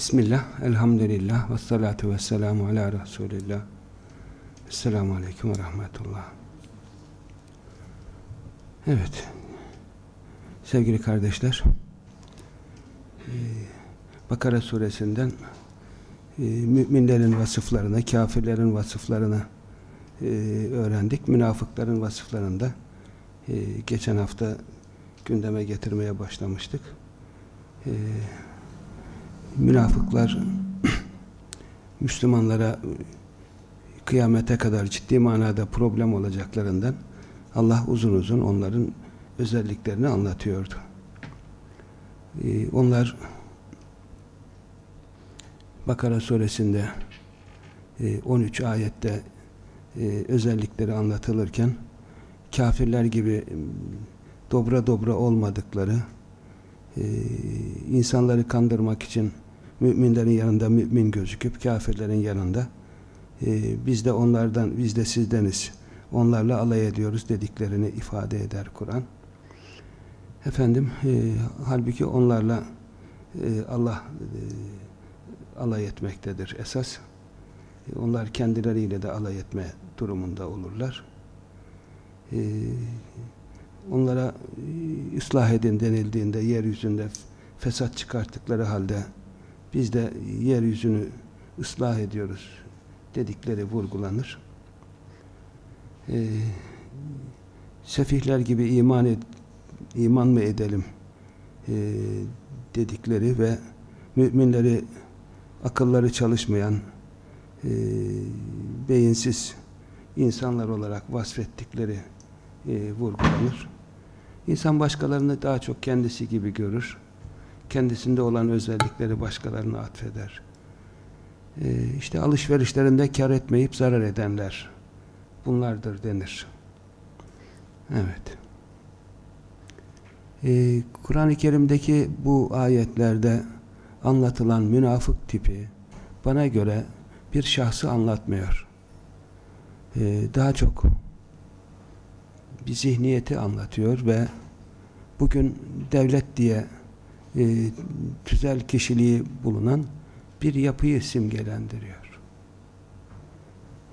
Bismillah, elhamdülillah, ve salatu ve selamu ala Resulillah. Esselamu Aleyküm ve Rahmetullah. Evet, sevgili kardeşler, e, Bakara suresinden e, müminlerin vasıflarını, kafirlerin vasıflarını e, öğrendik. Münafıkların vasıflarını da geçen hafta gündeme getirmeye başlamıştık. Münafıklar Müslümanlara kıyamete kadar ciddi manada problem olacaklarından Allah uzun uzun onların özelliklerini anlatıyordu. Ee, onlar Bakara suresinde 13 e, ayette e, özellikleri anlatılırken kafirler gibi dobra dobra olmadıkları e, insanları kandırmak için müminlerin yanında mümin gözüküp kafirlerin yanında biz de onlardan biz de sizdeniz onlarla alay ediyoruz dediklerini ifade eder Kur'an. Efendim e, halbuki onlarla e, Allah e, alay etmektedir esas. Onlar kendileriyle de alay etme durumunda olurlar. E, onlara e, ıslah edin denildiğinde yeryüzünde fesat çıkarttıkları halde biz de yeryüzünü ıslah ediyoruz dedikleri vurgulanır. E, sefihler gibi iman et, iman mı edelim e, dedikleri ve müminleri akılları çalışmayan e, beyinsiz insanlar olarak vasfettikleri e, vurgulanır. İnsan başkalarını daha çok kendisi gibi görür. Kendisinde olan özellikleri başkalarına atfeder. E, işte alışverişlerinde kar etmeyip zarar edenler bunlardır denir. Evet. Ee, Kur'an-ı Kerim'deki bu ayetlerde anlatılan münafık tipi bana göre bir şahsı anlatmıyor. Ee, daha çok bir zihniyeti anlatıyor ve bugün devlet diye e, tüzel kişiliği bulunan bir yapıyı simgelendiriyor.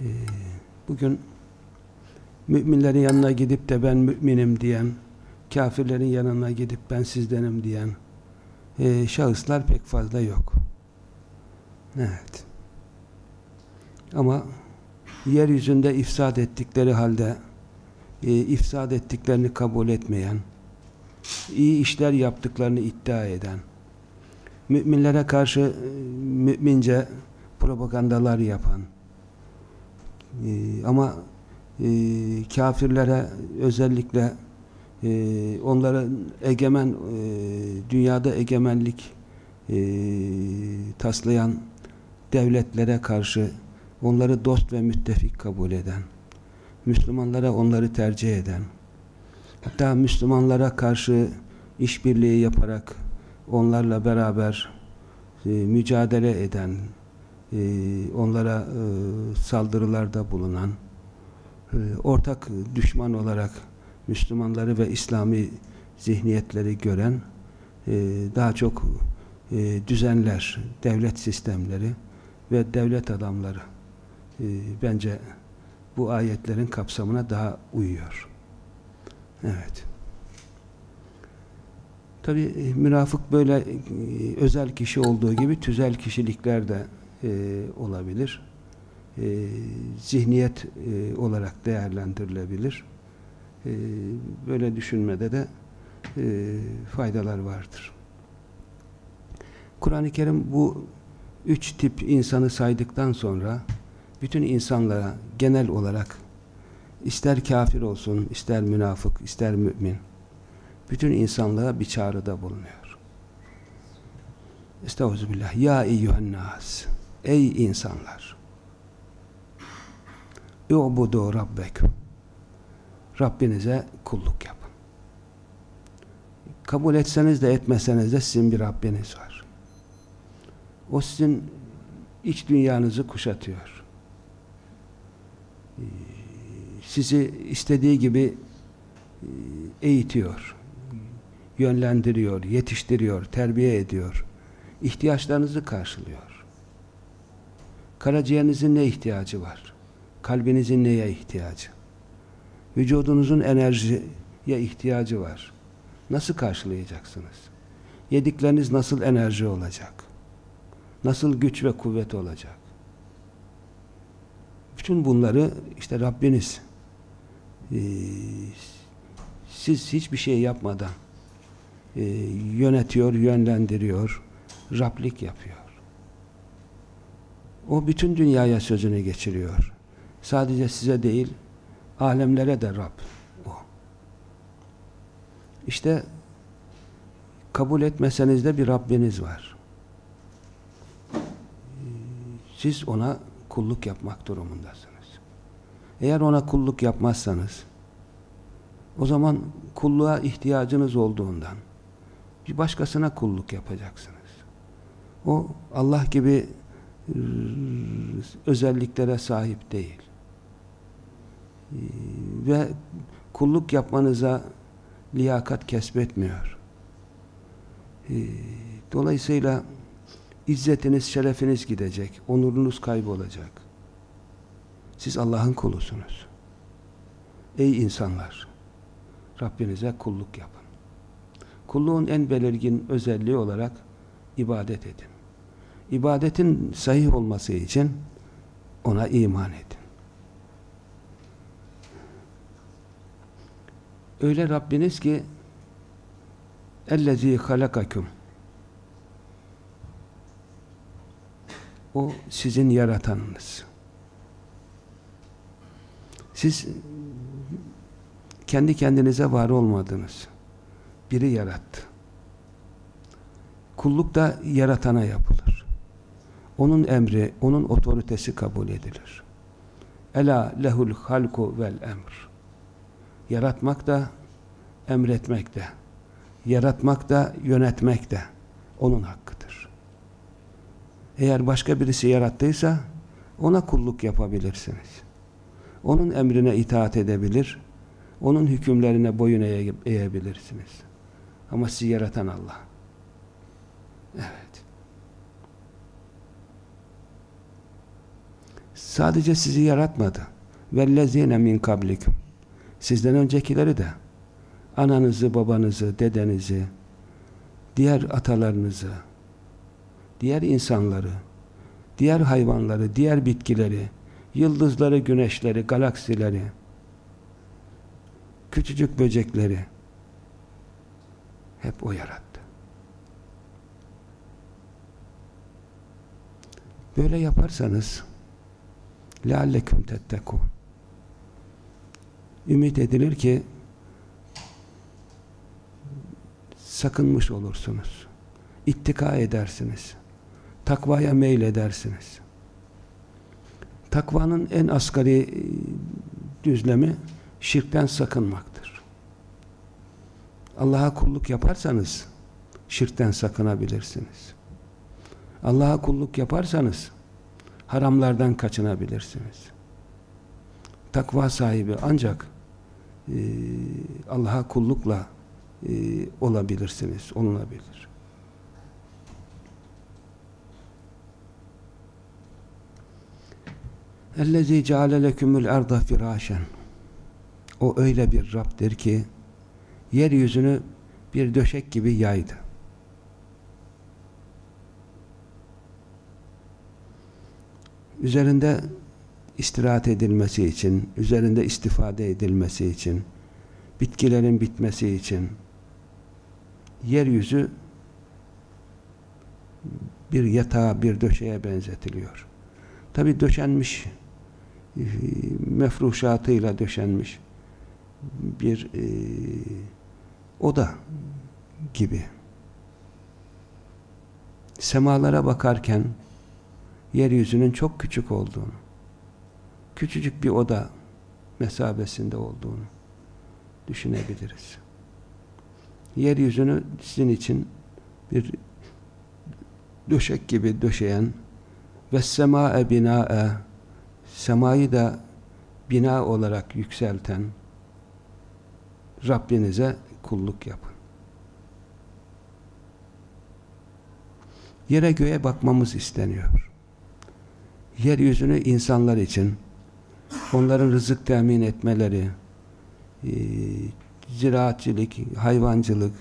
E, bugün müminlerin yanına gidip de ben müminim diyen kafirlerin yanına gidip ben sizdenim diyen e, şahıslar pek fazla yok. Evet. Ama yeryüzünde ifsad ettikleri halde e, ifsad ettiklerini kabul etmeyen iyi işler yaptıklarını iddia eden müminlere karşı e, mümince propagandalar yapan e, ama e, kafirlere özellikle e, onların egemen dünyada egemenlik taslayan devletlere karşı onları dost ve müttefik kabul eden Müslümanlara onları tercih eden hatta Müslümanlara karşı işbirliği yaparak onlarla beraber e, mücadele eden e, onlara e, saldırılarda bulunan e, ortak düşman olarak Müslümanları ve İslami zihniyetleri gören e, daha çok e, düzenler, devlet sistemleri ve devlet adamları e, bence bu ayetlerin kapsamına daha uyuyor. Evet. Tabi e, münafık böyle e, özel kişi olduğu gibi tüzel kişilikler de e, olabilir. E, zihniyet e, olarak değerlendirilebilir. Ee, böyle düşünmede de e, faydalar vardır. Kur'an-ı Kerim bu üç tip insanı saydıktan sonra bütün insanlara genel olarak ister kafir olsun, ister münafık, ister mümin bütün insanlığa bir çağrıda bulunuyor. Estağfirullah. Ya eyyühennas Ey insanlar U'budu rabbekum Rabbinize kulluk yapın. Kabul etseniz de etmeseniz de sizin bir Rabbiniz var. O sizin iç dünyanızı kuşatıyor. Sizi istediği gibi e, eğitiyor, yönlendiriyor, yetiştiriyor, terbiye ediyor. ihtiyaçlarınızı karşılıyor. Karaciğerinizin ne ihtiyacı var? Kalbinizin neye ihtiyacı? Vücudunuzun enerjiye ihtiyacı var. Nasıl karşılayacaksınız? Yedikleriniz nasıl enerji olacak? Nasıl güç ve kuvvet olacak? Bütün bunları işte Rabbiniz e, siz hiçbir şey yapmadan e, yönetiyor, yönlendiriyor, Rablik yapıyor. O bütün dünyaya sözünü geçiriyor. Sadece size değil, alemlere de Rab o. İşte kabul etmeseniz de bir Rabbiniz var. Siz ona kulluk yapmak durumundasınız. Eğer ona kulluk yapmazsanız o zaman kulluğa ihtiyacınız olduğundan bir başkasına kulluk yapacaksınız. O Allah gibi ıı, özelliklere sahip değil. Ve kulluk yapmanıza liyakat kesbetmiyor. Dolayısıyla izzetiniz, şerefiniz gidecek, onurunuz kaybolacak. Siz Allah'ın kulusunuz. Ey insanlar! Rabbinize kulluk yapın. Kulluğun en belirgin özelliği olarak ibadet edin. İbadetin sahih olması için ona iman edin. Öyle Rabbiniz ki اَلَّذ۪ي خَلَقَكُمْ O sizin yaratanınız. Siz kendi kendinize var olmadınız. Biri yarattı. Kulluk da yaratana yapılır. Onun emri, onun otoritesi kabul edilir. Ela lehul halku vel emr. Yaratmak da, emretmek de, yaratmak da, yönetmek de onun hakkıdır. Eğer başka birisi yarattıysa ona kulluk yapabilirsiniz. Onun emrine itaat edebilir, onun hükümlerine boyun eğebilirsiniz. Ama sizi yaratan Allah. Evet. Sadece sizi yaratmadı. وَالَّذ۪ينَ min kablikum. Sizden öncekileri de ananızı, babanızı, dedenizi, diğer atalarınızı, diğer insanları, diğer hayvanları, diğer bitkileri, yıldızları, güneşleri, galaksileri, küçücük böcekleri hep o yarattı. Böyle yaparsanız لَعَلَّكُمْ تَتَّكُونَ Ümit edilir ki sakınmış olursunuz. İttika edersiniz. Takvaya meyledersiniz. Takvanın en asgari e, düzlemi şirkten sakınmaktır. Allah'a kulluk yaparsanız şirkten sakınabilirsiniz. Allah'a kulluk yaparsanız haramlardan kaçınabilirsiniz. Takva sahibi ancak e, Allah'a kullukla e, olabilirsiniz, olunabilir. اَلَّذ۪ي جَعَلَ لَكُمُ الْاَرْضَ فِرَاشًا O öyle bir Rab'dir ki yeryüzünü bir döşek gibi yaydı. Üzerinde istirahat edilmesi için, üzerinde istifade edilmesi için, bitkilerin bitmesi için yeryüzü bir yatağa, bir döşeye benzetiliyor. Tabi döşenmiş e, mefruşatıyla döşenmiş bir e, oda gibi. Semalara bakarken yeryüzünün çok küçük olduğunu, küçücük bir oda mesabesinde olduğunu düşünebiliriz. Yeryüzünü sizin için bir döşek gibi döşeyen ve sema'e bina'e semayı da bina olarak yükselten Rabbinize kulluk yapın. Yere göğe bakmamız isteniyor. Yeryüzünü insanlar için, onların rızık temin etmeleri, e, ziraatçılık, hayvancılık,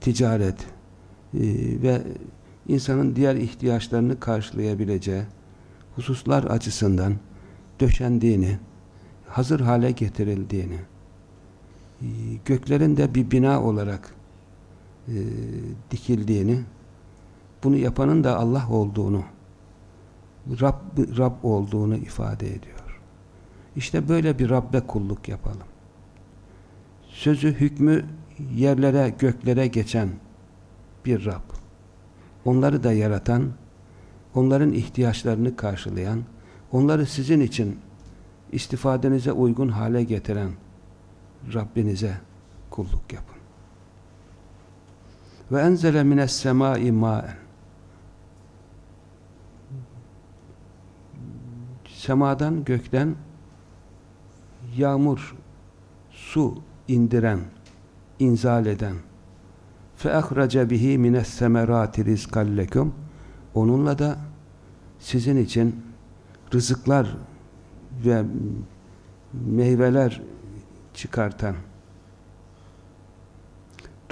ticaret e, ve insanın diğer ihtiyaçlarını karşılayabileceği hususlar açısından döşendiğini, hazır hale getirildiğini, e, göklerin de bir bina olarak e, dikildiğini, bunu yapanın da Allah olduğunu, Rab, Rab olduğunu ifade ediyor. İşte böyle bir Rabbe kulluk yapalım. Sözü, hükmü yerlere, göklere geçen bir Rab. Onları da yaratan, onların ihtiyaçlarını karşılayan, onları sizin için istifadenize uygun hale getiren Rabbinize kulluk yapın. Ve enzele mines semai ma'en. Semadan gökten yağmur su indiren inzal eden. Ahraca bihi mines semerati rizkallekum onunla da sizin için rızıklar ve meyveler çıkartan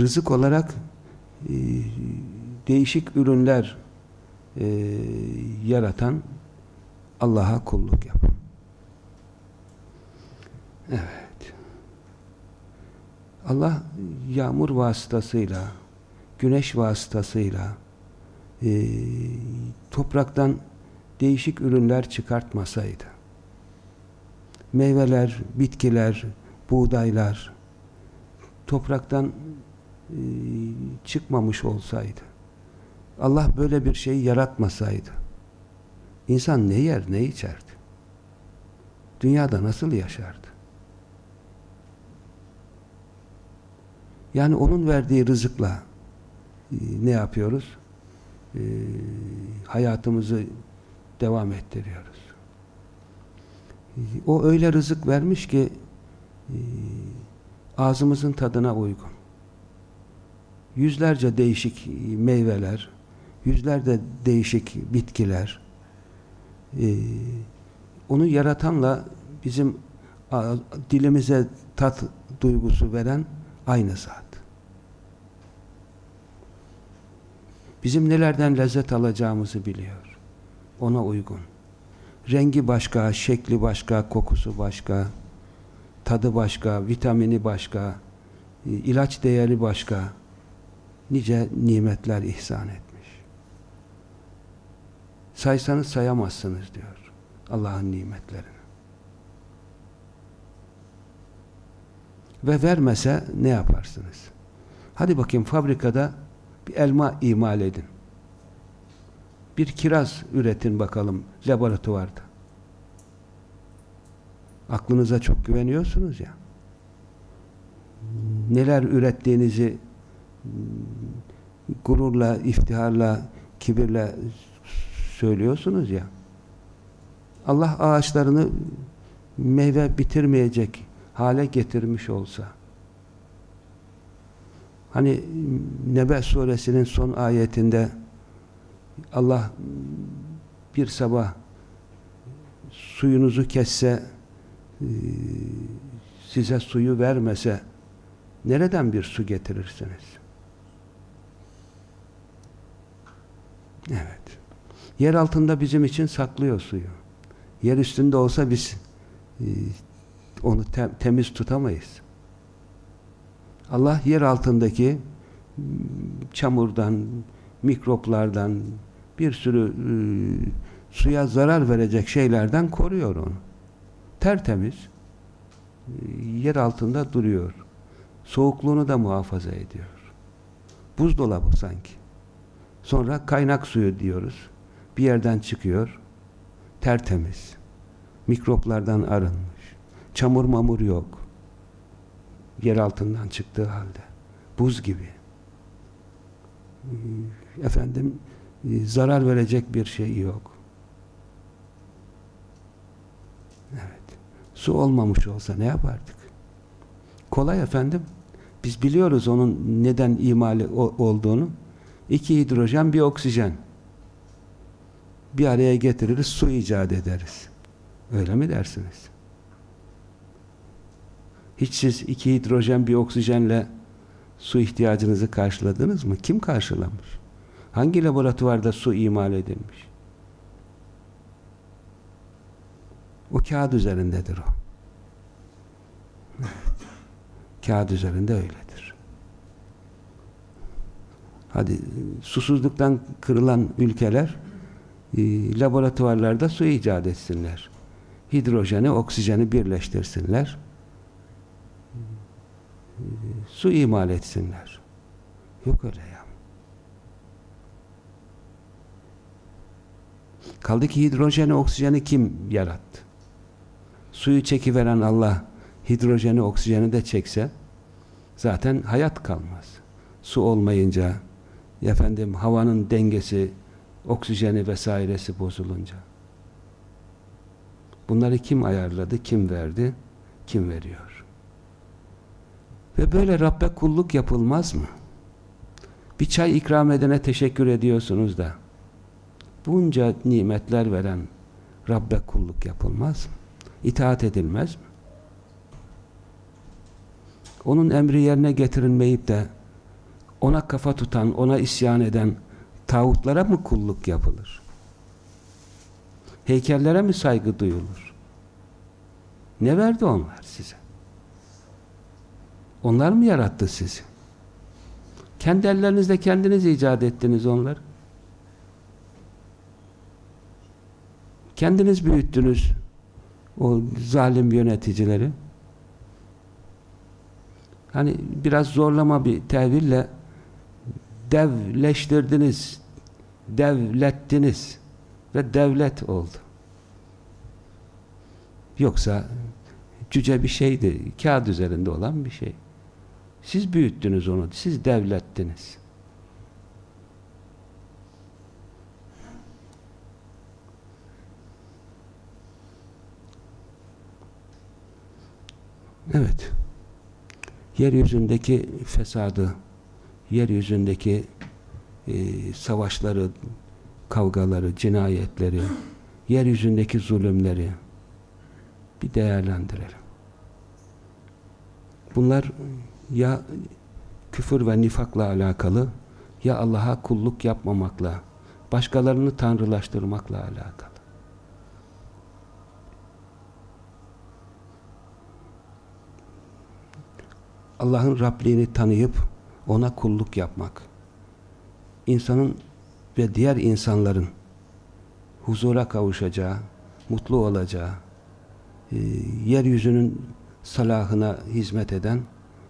rızık olarak e, değişik ürünler e, yaratan Allah'a kulluk yapın. Evet. Allah yağmur vasıtasıyla, güneş vasıtasıyla e, topraktan değişik ürünler çıkartmasaydı, meyveler, bitkiler, buğdaylar topraktan e, çıkmamış olsaydı, Allah böyle bir şey yaratmasaydı, insan ne yer, ne içerdi? Dünyada nasıl yaşardı? Yani onun verdiği rızıkla e, ne yapıyoruz? E, hayatımızı devam ettiriyoruz. O öyle rızık vermiş ki e, ağzımızın tadına uygun. Yüzlerce değişik meyveler, yüzlerce değişik bitkiler, e, onu yaratanla bizim dilimize tat duygusu veren aynı zat. Bizim nelerden lezzet alacağımızı biliyor. Ona uygun. Rengi başka, şekli başka, kokusu başka, tadı başka, vitamini başka, e, ilaç değeri başka. Nice nimetler ihsan etmiş. Saysanız sayamazsınız diyor Allah'ın nimetlerini. Ve vermese ne yaparsınız? Hadi bakayım fabrikada bir elma imal edin. Bir kiraz üretin bakalım laboratuvarda. Aklınıza çok güveniyorsunuz ya. Neler ürettiğinizi gururla, iftiharla, kibirle söylüyorsunuz ya. Allah ağaçlarını meyve bitirmeyecek hale getirmiş olsa Hani Nebe suresinin son ayetinde Allah bir sabah suyunuzu kesse e, size suyu vermese nereden bir su getirirsiniz? Evet. Yer altında bizim için saklıyor suyu. Yer üstünde olsa biz e, onu temiz tutamayız. Allah yer altındaki çamurdan, mikroplardan, bir sürü e, suya zarar verecek şeylerden koruyor onu. Tertemiz e, yer altında duruyor. Soğukluğunu da muhafaza ediyor. Buzdolabı sanki. Sonra kaynak suyu diyoruz. Bir yerden çıkıyor. Tertemiz. Mikroplardan arınmış. Çamur mamur yok yer altından çıktığı halde. Buz gibi. Efendim zarar verecek bir şey yok. Evet. Su olmamış olsa ne yapardık? Kolay efendim. Biz biliyoruz onun neden imali olduğunu. İki hidrojen, bir oksijen. bir araya getiririz, su icat ederiz. Öyle mi dersiniz? Hiç siz iki hidrojen bir oksijenle su ihtiyacınızı karşıladınız mı? Kim karşılamış? Hangi laboratuvarda su imal edilmiş? O kağıt üzerindedir o. Kağıt üzerinde öyledir. Hadi susuzluktan kırılan ülkeler e, laboratuvarlarda su icat etsinler. Hidrojeni, oksijeni birleştirsinler. E, su imal etsinler. Yok öyle ya. Kaldı ki hidrojeni, oksijeni kim yarattı? Suyu çekiveren Allah hidrojeni, oksijeni de çekse zaten hayat kalmaz. Su olmayınca efendim havanın dengesi, oksijeni vesairesi bozulunca. Bunları kim ayarladı, kim verdi, kim veriyor? Ve böyle Rabbe kulluk yapılmaz mı? Bir çay ikram edene teşekkür ediyorsunuz da bunca nimetler veren Rabbe kulluk yapılmaz mı? İtaat edilmez mi? Onun emri yerine getirilmeyip de ona kafa tutan, ona isyan eden tağutlara mı kulluk yapılır? Heykellere mi saygı duyulur? Ne verdi onlar size? Onlar mı yarattı sizi? Kendi ellerinizle kendiniz icat ettiniz onları. Kendiniz büyüttünüz o zalim yöneticileri. Hani biraz zorlama bir teville devleştirdiniz, devlettiniz ve devlet oldu. Yoksa cüce bir şeydi, kağıt üzerinde olan bir şey. Siz büyüttünüz onu, siz devlettiniz. Evet. Yeryüzündeki fesadı, yeryüzündeki e, savaşları, kavgaları, cinayetleri, yeryüzündeki zulümleri bir değerlendirelim. Bunlar ya küfür ve nifakla alakalı ya Allah'a kulluk yapmamakla, başkalarını tanrılaştırmakla alakalı. Allah'ın Rabliğini tanıyıp ona kulluk yapmak. İnsanın ve diğer insanların huzura kavuşacağı, mutlu olacağı, e, yeryüzünün salahına hizmet eden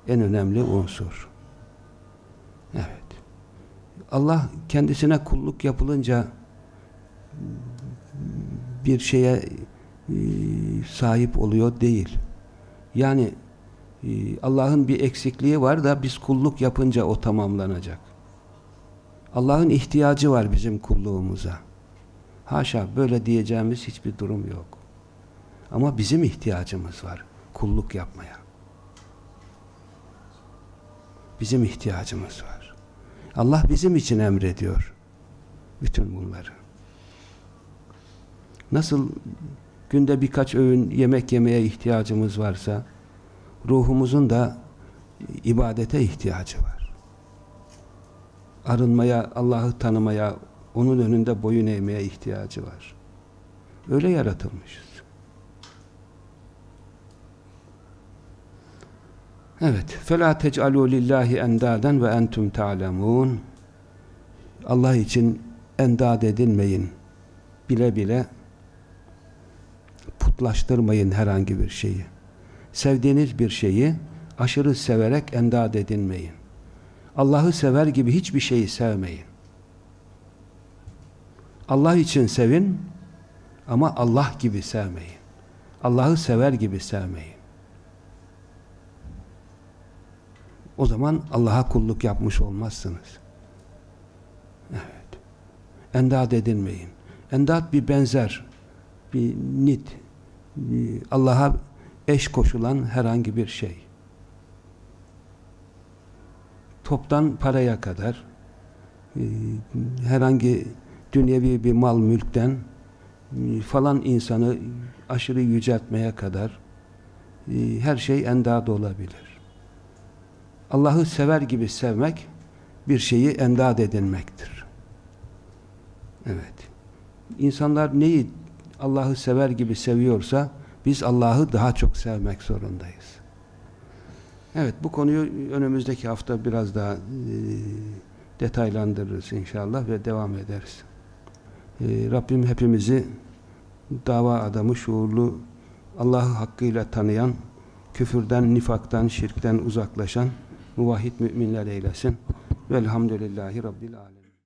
en önemli unsur. Evet. Allah kendisine kulluk yapılınca bir şeye e, sahip oluyor değil. Yani Allah'ın bir eksikliği var da biz kulluk yapınca o tamamlanacak. Allah'ın ihtiyacı var bizim kulluğumuza. Haşa böyle diyeceğimiz hiçbir durum yok. Ama bizim ihtiyacımız var kulluk yapmaya. Bizim ihtiyacımız var. Allah bizim için emrediyor. Bütün bunları. Nasıl günde birkaç öğün yemek yemeye ihtiyacımız varsa ruhumuzun da ibadete ihtiyacı var. Arınmaya, Allah'ı tanımaya, onun önünde boyun eğmeye ihtiyacı var. Öyle yaratılmışız. Evet. فَلَا تَجْعَلُوا لِلّٰهِ اَنْدَادًا وَاَنْتُمْ تَعْلَمُونَ Allah için endad edinmeyin. Bile bile putlaştırmayın herhangi bir şeyi sevdiğiniz bir şeyi aşırı severek endad edinmeyin. Allah'ı sever gibi hiçbir şeyi sevmeyin. Allah için sevin ama Allah gibi sevmeyin. Allah'ı sever gibi sevmeyin. O zaman Allah'a kulluk yapmış olmazsınız. Evet. Endad edinmeyin. Endad bir benzer, bir nit. Allah'a eş koşulan herhangi bir şey. Toptan paraya kadar e, herhangi dünyevi bir mal mülkten e, falan insanı aşırı yüceltmeye kadar e, her şey endad olabilir. Allah'ı sever gibi sevmek bir şeyi endad edinmektir. Evet. İnsanlar neyi Allah'ı sever gibi seviyorsa biz Allah'ı daha çok sevmek zorundayız. Evet bu konuyu önümüzdeki hafta biraz daha e, detaylandırırız inşallah ve devam ederiz. E, Rabbim hepimizi dava adamı, şuurlu, Allah'ı hakkıyla tanıyan, küfürden, nifaktan, şirkten uzaklaşan muvahhid müminler eylesin. Velhamdülillahi Rabbil Alemin.